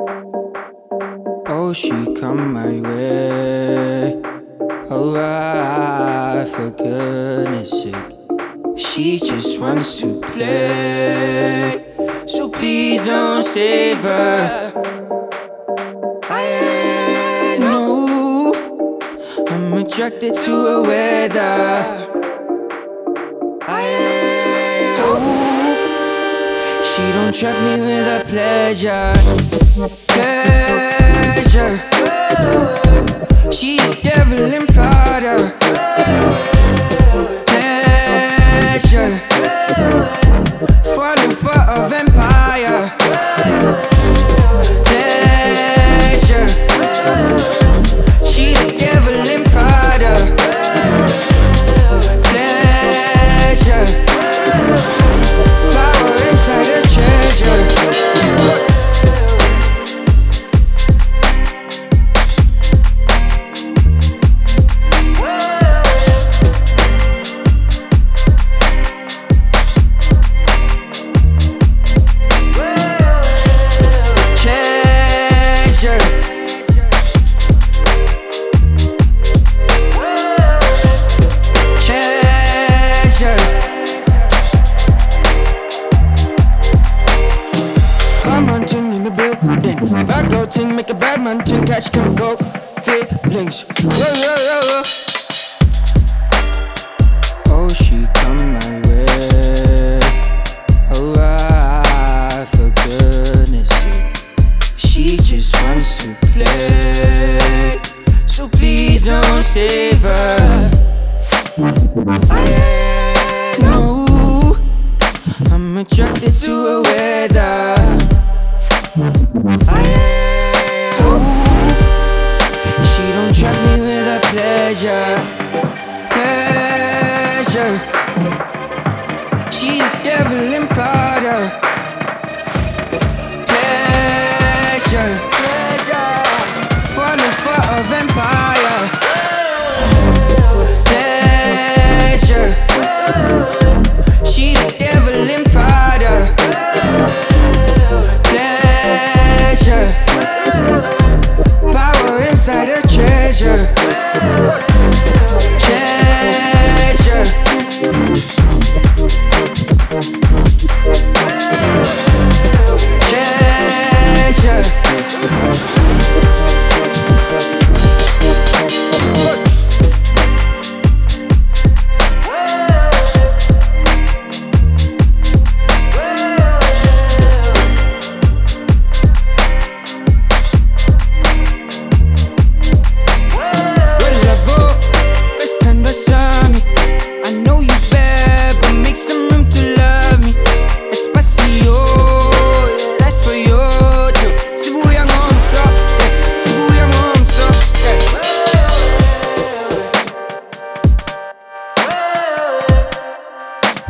Oh, she come my way. Oh, I, for goodness sake. She just wants to play. So please don't save her. I know I'm attracted to her weather. I hope she don't trap me with her pleasure. Pleasure. She a devil in Prada. Bad girl ting make a bad man ting catch chemical feelings. Whoa. Oh, she come my way. Oh, I, for goodness sake. She just wants to play. So please don't save her. Know I'm attracted to her weather. She don't trap me with her pleasure. Pleasure. She the devil in Prada. Treasure.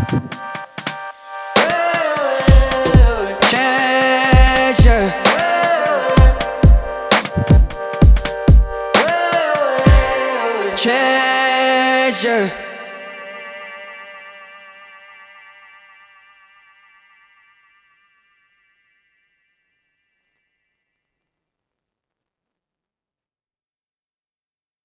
Treasure. treasure.